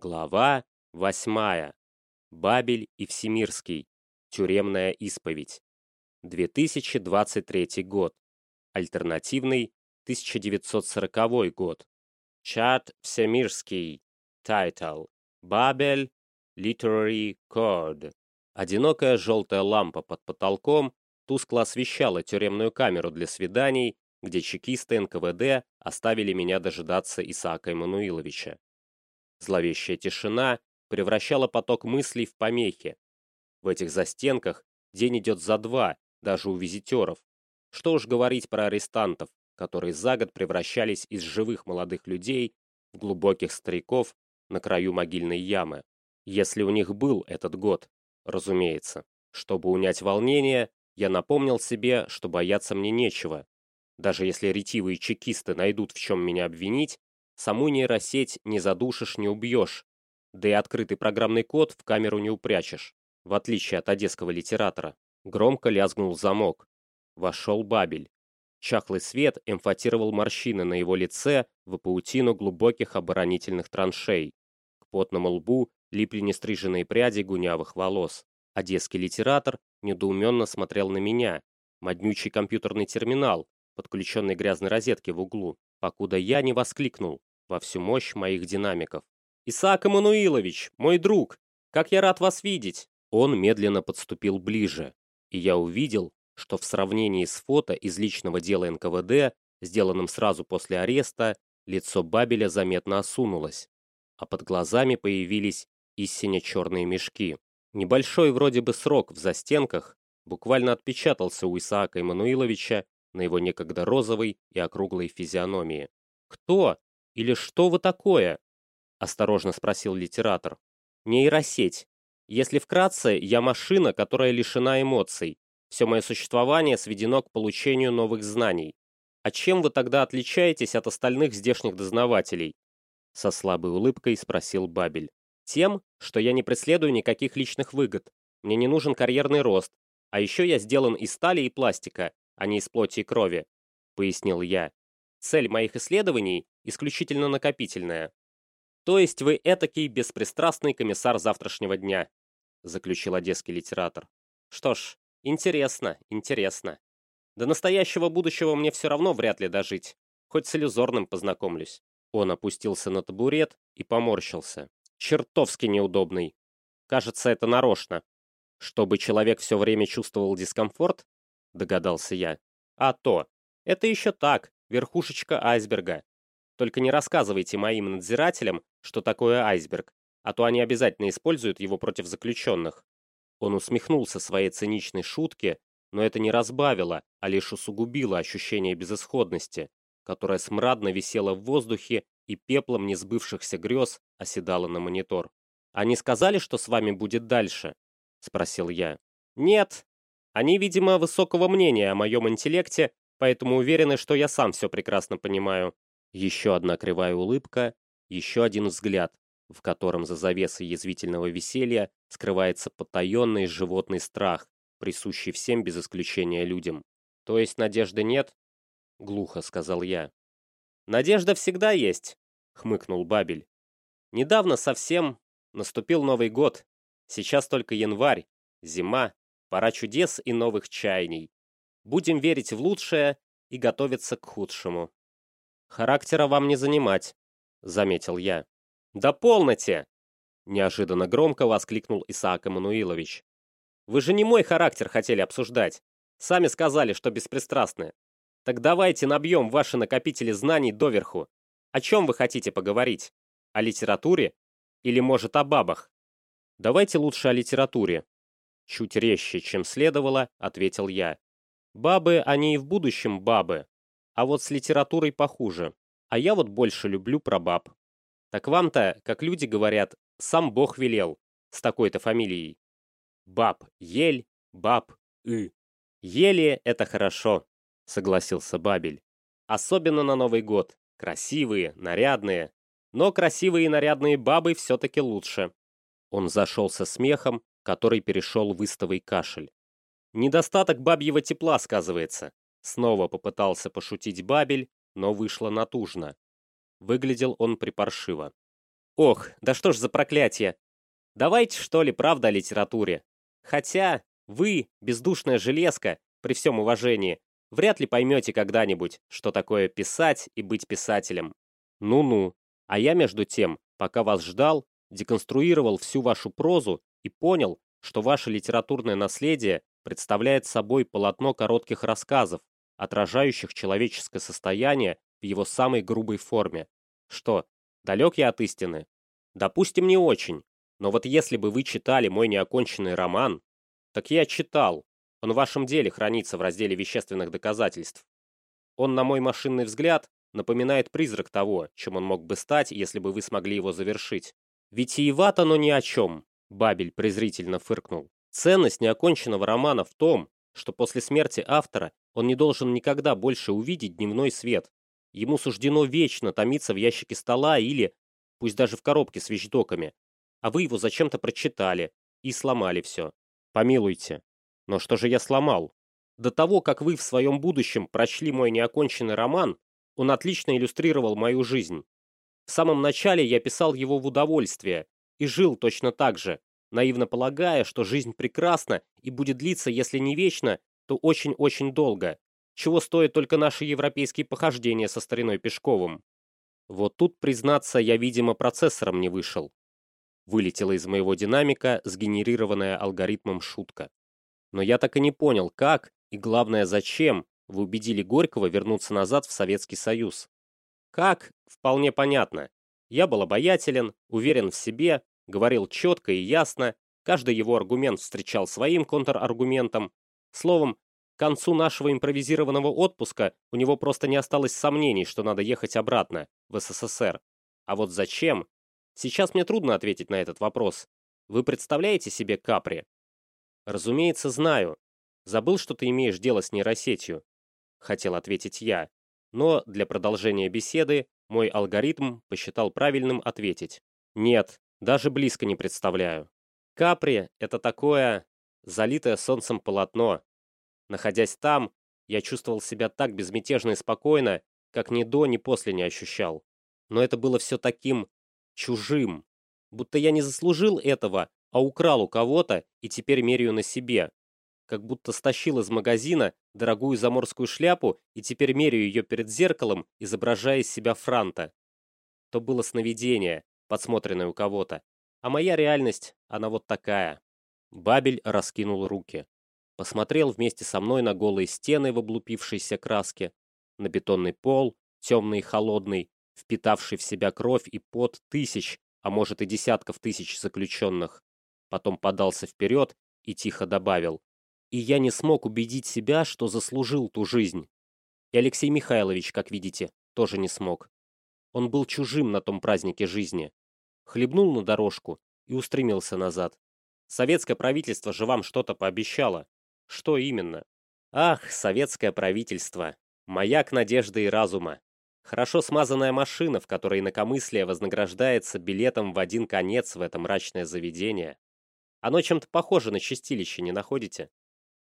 Глава восьмая. Бабель и Всемирский. Тюремная исповедь. 2023 год. Альтернативный 1940 год. Чат Всемирский. Title. Бабель. Literary Code. Одинокая желтая лампа под потолком тускло освещала тюремную камеру для свиданий, где чекисты НКВД оставили меня дожидаться Исаака Эммануиловича. Зловещая тишина превращала поток мыслей в помехи. В этих застенках день идет за два, даже у визитеров. Что уж говорить про арестантов, которые за год превращались из живых молодых людей в глубоких стариков на краю могильной ямы. Если у них был этот год, разумеется. Чтобы унять волнение, я напомнил себе, что бояться мне нечего. Даже если ретивые чекисты найдут в чем меня обвинить, саму нейросеть не задушишь, не убьешь. Да и открытый программный код в камеру не упрячешь, в отличие от одесского литератора. Громко лязгнул замок. Вошел Бабель. Чахлый свет эмфатировал морщины на его лице в паутину глубоких оборонительных траншей. К потному лбу липли нестриженные пряди гунявых волос. Одесский литератор недоуменно смотрел на меня. Моднючий компьютерный терминал, подключенный грязной розетке в углу, покуда я не воскликнул во всю мощь моих динамиков. «Исаак Эммануилович, мой друг! Как я рад вас видеть!» Он медленно подступил ближе, и я увидел, что в сравнении с фото из личного дела НКВД, сделанным сразу после ареста, лицо Бабеля заметно осунулось, а под глазами появились истинно черные мешки. Небольшой вроде бы срок в застенках буквально отпечатался у Исаака Эммануиловича на его некогда розовой и округлой физиономии. «Кто или что вы такое?» – осторожно спросил литератор. «Нейросеть. Если вкратце, я машина, которая лишена эмоций. Все мое существование сведено к получению новых знаний. А чем вы тогда отличаетесь от остальных здешних дознавателей?» Со слабой улыбкой спросил Бабель. Тем, что я не преследую никаких личных выгод. Мне не нужен карьерный рост. А еще я сделан из стали и пластика, а не из плоти и крови, пояснил я. Цель моих исследований исключительно накопительная. То есть вы этакий беспристрастный комиссар завтрашнего дня, заключил одесский литератор. Что ж, интересно, интересно. До настоящего будущего мне все равно вряд ли дожить. Хоть с иллюзорным познакомлюсь. Он опустился на табурет и поморщился чертовски неудобный. Кажется, это нарочно. Чтобы человек все время чувствовал дискомфорт, догадался я. А то. Это еще так, верхушечка айсберга. Только не рассказывайте моим надзирателям, что такое айсберг, а то они обязательно используют его против заключенных. Он усмехнулся своей циничной шутке, но это не разбавило, а лишь усугубило ощущение безысходности, которое смрадно висело в воздухе и пеплом несбывшихся грез оседала на монитор. «Они сказали, что с вами будет дальше?» — спросил я. «Нет. Они, видимо, высокого мнения о моем интеллекте, поэтому уверены, что я сам все прекрасно понимаю». Еще одна кривая улыбка, еще один взгляд, в котором за завесой язвительного веселья скрывается потаенный животный страх, присущий всем без исключения людям. «То есть надежды нет?» — глухо сказал я. «Надежда всегда есть», — хмыкнул Бабель. «Недавно совсем наступил Новый год. Сейчас только январь, зима, пора чудес и новых чаяний. Будем верить в лучшее и готовиться к худшему». «Характера вам не занимать», — заметил я. «Да полноте!» — неожиданно громко воскликнул Исаак Эммануилович. «Вы же не мой характер хотели обсуждать. Сами сказали, что беспристрастны. Так давайте набьем ваши накопители знаний доверху. О чем вы хотите поговорить? О литературе? Или, может, о бабах? Давайте лучше о литературе. Чуть резче, чем следовало, ответил я. Бабы, они и в будущем бабы. А вот с литературой похуже. А я вот больше люблю про баб. Так вам-то, как люди говорят, сам Бог велел, с такой-то фамилией. Баб ель, баб и. Ели — это хорошо согласился Бабель. Особенно на Новый год. Красивые, нарядные. Но красивые и нарядные бабы все-таки лучше. Он зашелся смехом, который перешел в истовый кашель. Недостаток бабьего тепла сказывается. Снова попытался пошутить Бабель, но вышло натужно. Выглядел он припаршиво. Ох, да что ж за проклятие. Давайте, что ли, правда о литературе. Хотя вы, бездушная железка, при всем уважении, вряд ли поймете когда-нибудь, что такое писать и быть писателем. Ну-ну. А я, между тем, пока вас ждал, деконструировал всю вашу прозу и понял, что ваше литературное наследие представляет собой полотно коротких рассказов, отражающих человеческое состояние в его самой грубой форме. Что, далек я от истины? Допустим, не очень. Но вот если бы вы читали мой неоконченный роман, так я читал. Он в вашем деле хранится в разделе вещественных доказательств. Он, на мой машинный взгляд, напоминает призрак того, чем он мог бы стать, если бы вы смогли его завершить. Витиевато, но ни о чем, Бабель презрительно фыркнул. Ценность неоконченного романа в том, что после смерти автора он не должен никогда больше увидеть дневной свет. Ему суждено вечно томиться в ящике стола или, пусть даже в коробке с вещдоками. А вы его зачем-то прочитали и сломали все. Помилуйте. Но что же я сломал? До того, как вы в своем будущем прочли мой неоконченный роман, он отлично иллюстрировал мою жизнь. В самом начале я писал его в удовольствие и жил точно так же, наивно полагая, что жизнь прекрасна и будет длиться, если не вечно, то очень-очень долго, чего стоят только наши европейские похождения со стариной Пешковым. Вот тут, признаться, я, видимо, процессором не вышел. Вылетела из моего динамика сгенерированная алгоритмом шутка. Но я так и не понял, как и, главное, зачем вы убедили Горького вернуться назад в Советский Союз. Как? Вполне понятно. Я был обаятелен, уверен в себе, говорил четко и ясно, каждый его аргумент встречал своим контраргументом. Словом, к концу нашего импровизированного отпуска у него просто не осталось сомнений, что надо ехать обратно, в СССР. А вот зачем? Сейчас мне трудно ответить на этот вопрос. Вы представляете себе Капри? Разумеется, знаю. Забыл, что ты имеешь дело с нейросетью. Хотел ответить я. Но для продолжения беседы мой алгоритм посчитал правильным ответить. Нет, даже близко не представляю. Капри — это такое залитое солнцем полотно. Находясь там, я чувствовал себя так безмятежно и спокойно, как ни до, ни после не ощущал. Но это было все таким чужим. Будто я не заслужил этого, а украл у кого-то и теперь меряю на себе. Как будто стащил из магазина дорогую заморскую шляпу и теперь меряю ее перед зеркалом, изображая из себя франта. То было сновидение, подсмотренное у кого-то. А моя реальность, она вот такая. Бабель раскинул руки. Посмотрел вместе со мной на голые стены в облупившейся краске, на бетонный пол, темный и холодный, впитавший в себя кровь и пот тысяч, а может и десятков тысяч заключенных. Потом подался вперед и тихо добавил. И я не смог убедить себя, что заслужил ту жизнь. И Алексей Михайлович, как видите, тоже не смог. Он был чужим на том празднике жизни. Хлебнул на дорожку и устремился назад. Советское правительство же вам что-то пообещало. Что именно? Ах, советское правительство. Маяк надежды и разума. Хорошо смазанная машина, в которой инакомыслие вознаграждается билетом в один конец в это мрачное заведение. Оно чем-то похоже на чистилище, не находите?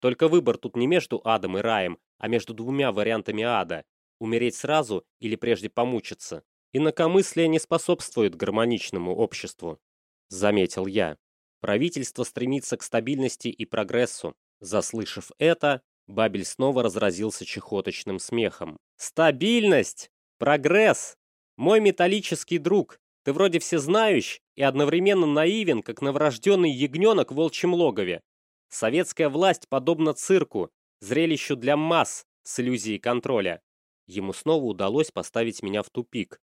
Только выбор тут не между адом и раем, а между двумя вариантами ада – умереть сразу или прежде помучиться. Инакомыслие не способствует гармоничному обществу, заметил я. Правительство стремится к стабильности и прогрессу. Заслышав это, Бабель снова разразился чехоточным смехом. «Стабильность! Прогресс! Мой металлический друг, ты вроде всезнающий и одновременно наивен, как новорожденный ягненок в волчьем логове. Советская власть подобна цирку, зрелищу для масс с иллюзией контроля. Ему снова удалось поставить меня в тупик.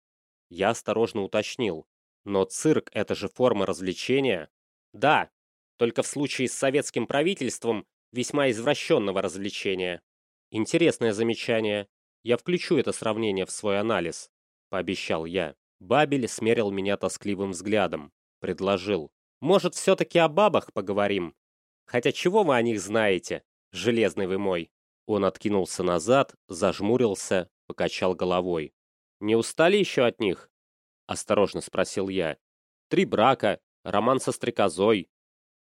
Я осторожно уточнил. Но цирк — это же форма развлечения. Да, только в случае с советским правительством весьма извращенного развлечения. Интересное замечание. Я включу это сравнение в свой анализ, пообещал я. Бабель смерил меня тоскливым взглядом. Предложил. Может, все-таки о бабах поговорим? Хотя чего вы о них знаете, железный вы мой? Он откинулся назад, зажмурился, покачал головой. Не устали еще от них? Осторожно спросил я. Три брака, роман со стрекозой.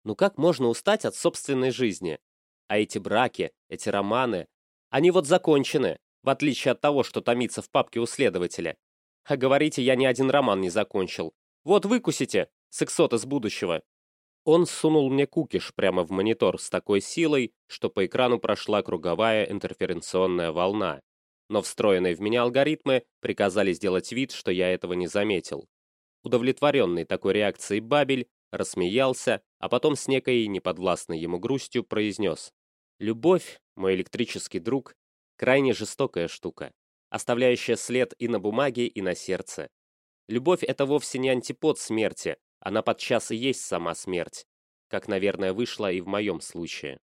Ну как можно устать от собственной жизни? А эти браки, эти романы, они вот закончены, в отличие от того, что томится в папке у следователя. А говорите, я ни один роман не закончил. Вот выкусите, сексот из будущего. Он сунул мне кукиш прямо в монитор с такой силой, что по экрану прошла круговая интерференционная волна. Но встроенные в меня алгоритмы приказали сделать вид, что я этого не заметил. Удовлетворенный такой реакцией Бабель рассмеялся, а потом с некой неподвластной ему грустью произнес. «Любовь, мой электрический друг, крайне жестокая штука, оставляющая след и на бумаге, и на сердце. Любовь — это вовсе не антипод смерти, она подчас и есть сама смерть, как, наверное, вышло и в моем случае.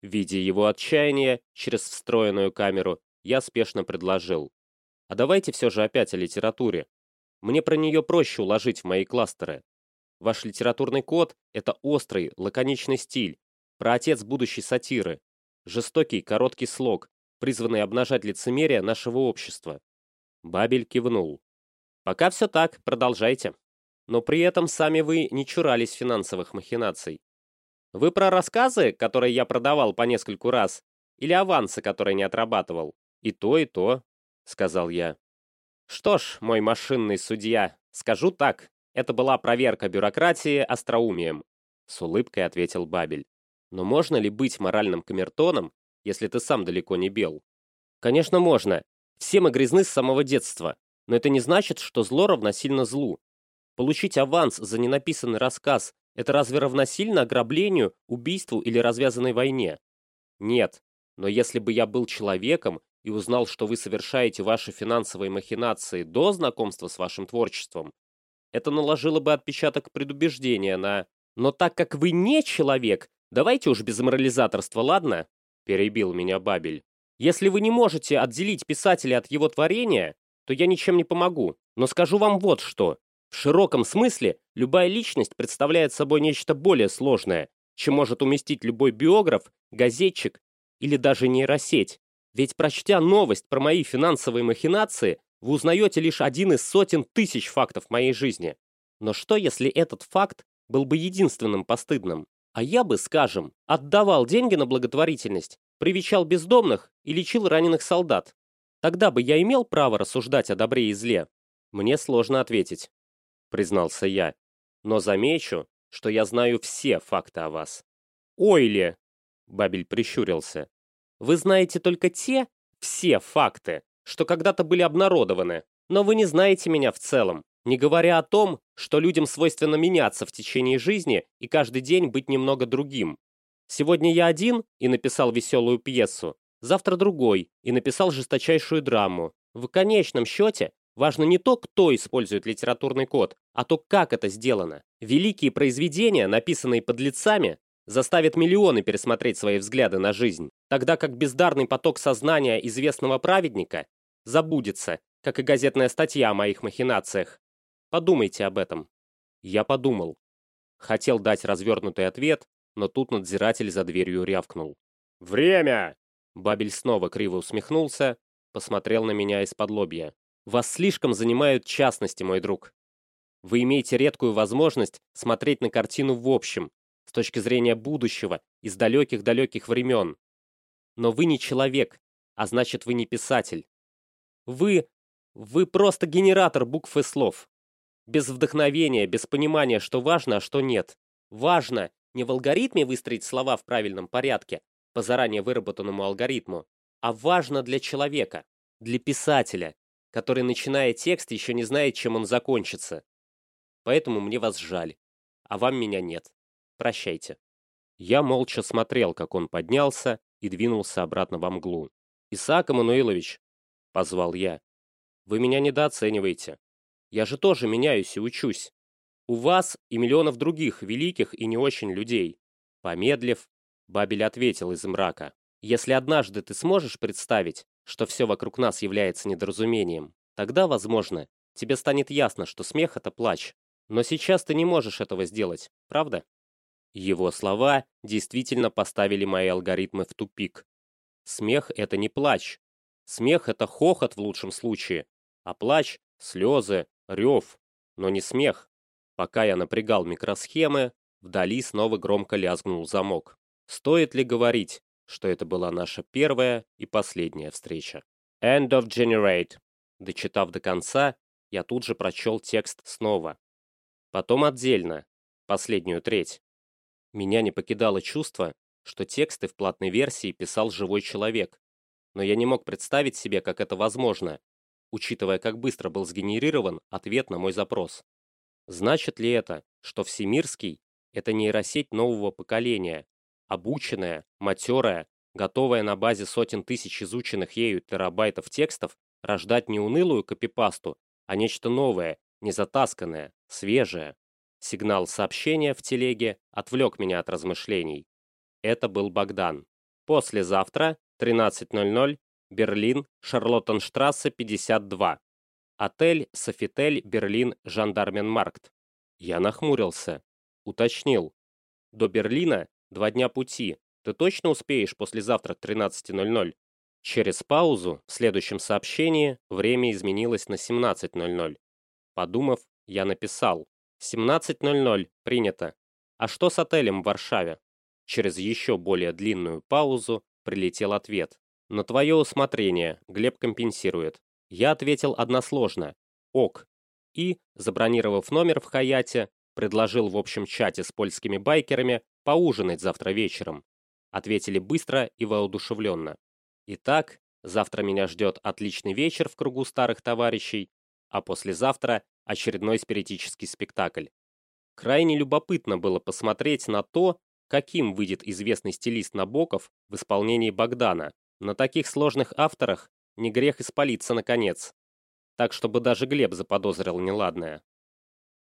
Видя его отчаяние через встроенную камеру, я спешно предложил. А давайте все же опять о литературе. Мне про нее проще уложить в мои кластеры. Ваш литературный код — это острый, лаконичный стиль, про отец будущей сатиры, жестокий, короткий слог, призванный обнажать лицемерие нашего общества. Бабель кивнул. Пока все так, продолжайте но при этом сами вы не чурались финансовых махинаций. Вы про рассказы, которые я продавал по нескольку раз, или авансы, которые не отрабатывал? И то, и то, сказал я. Что ж, мой машинный судья, скажу так, это была проверка бюрократии остроумием, с улыбкой ответил Бабель. Но можно ли быть моральным камертоном, если ты сам далеко не бел? Конечно, можно. Все мы грязны с самого детства, но это не значит, что зло равносильно злу. Получить аванс за ненаписанный рассказ – это разве равносильно ограблению, убийству или развязанной войне? Нет. Но если бы я был человеком и узнал, что вы совершаете ваши финансовые махинации до знакомства с вашим творчеством, это наложило бы отпечаток предубеждения на «но так как вы не человек, давайте уж без морализаторства, ладно?» перебил меня Бабель. «Если вы не можете отделить писателя от его творения, то я ничем не помогу, но скажу вам вот что. В широком смысле любая личность представляет собой нечто более сложное, чем может уместить любой биограф, газетчик или даже нейросеть. Ведь прочтя новость про мои финансовые махинации, вы узнаете лишь один из сотен тысяч фактов моей жизни. Но что, если этот факт был бы единственным постыдным? А я бы, скажем, отдавал деньги на благотворительность, привечал бездомных и лечил раненых солдат. Тогда бы я имел право рассуждать о добре и зле? Мне сложно ответить признался я. Но замечу, что я знаю все факты о вас. Ойли, Бабель прищурился. Вы знаете только те, все факты, что когда-то были обнародованы, но вы не знаете меня в целом, не говоря о том, что людям свойственно меняться в течение жизни и каждый день быть немного другим. Сегодня я один и написал веселую пьесу, завтра другой и написал жесточайшую драму. В конечном счете Важно не то, кто использует литературный код, а то, как это сделано. Великие произведения, написанные подлецами, заставят миллионы пересмотреть свои взгляды на жизнь, тогда как бездарный поток сознания известного праведника забудется, как и газетная статья о моих махинациях. Подумайте об этом. Я подумал. Хотел дать развернутый ответ, но тут надзиратель за дверью рявкнул. «Время!» Бабель снова криво усмехнулся, посмотрел на меня из-под лобья. Вас слишком занимают частности, мой друг. Вы имеете редкую возможность смотреть на картину в общем, с точки зрения будущего, из далеких-далеких времен. Но вы не человек, а значит вы не писатель. Вы... вы просто генератор букв и слов. Без вдохновения, без понимания, что важно, а что нет. Важно не в алгоритме выстроить слова в правильном порядке, по заранее выработанному алгоритму, а важно для человека, для писателя, который, начиная текст, еще не знает, чем он закончится. Поэтому мне вас жаль, а вам меня нет. Прощайте. Я молча смотрел, как он поднялся и двинулся обратно во мглу. «Исаак Эммануилович», — позвал я, — «вы меня недооцениваете. Я же тоже меняюсь и учусь. У вас и миллионов других великих и не очень людей». Помедлив, Бабель ответил из мрака. «Если однажды ты сможешь представить, что все вокруг нас является недоразумением, тогда, возможно, тебе станет ясно, что смех — это плач. Но сейчас ты не можешь этого сделать, правда? Его слова действительно поставили мои алгоритмы в тупик. Смех — это не плач. Смех — это хохот в лучшем случае, а плач — слезы, рев, но не смех. Пока я напрягал микросхемы, вдали снова громко лязгнул замок. Стоит ли говорить, что это была наша первая и последняя встреча. End of Generate. Дочитав до конца, я тут же прочел текст снова. потом отдельно, последнюю треть. Меня не покидало чувство, что тексты в платной версии писал живой человек, но я не мог представить себе, как это возможно, учитывая, как быстро был сгенерирован ответ на мой запрос. Значит ли это, что Всемирский – это нейросеть нового поколения, обученная, матерая, готовая на базе сотен тысяч изученных ею терабайтов текстов рождать не унылую копипасту, а нечто новое, незатасканное, свежее? Сигнал сообщения в телеге отвлек меня от размышлений. Это был Богдан. Послезавтра, 13.00, Берлин, Шарлоттенштрассе, 52. Отель Софитель, Берлин, Жандарменмаркт. Я нахмурился. Уточнил. До Берлина два дня пути. Ты точно успеешь послезавтра к 13.00? Через паузу в следующем сообщении время изменилось на 17.00. Подумав, я написал. 17.00, принято. А что с отелем в Варшаве? Через еще более длинную паузу прилетел ответ. На твое усмотрение, Глеб компенсирует. Я ответил односложно. Ок. И, забронировав номер в Хаяте, предложил в общем чате с польскими байкерами поужинать завтра вечером. Ответили быстро и воодушевленно. Итак, завтра меня ждет отличный вечер в кругу старых товарищей, а послезавтра очередной спиритический спектакль. Крайне любопытно было посмотреть на то, каким выйдет известный стилист Набоков в исполнении Богдана, на таких сложных авторах не грех испалиться наконец. Так, чтобы даже Глеб заподозрил неладное.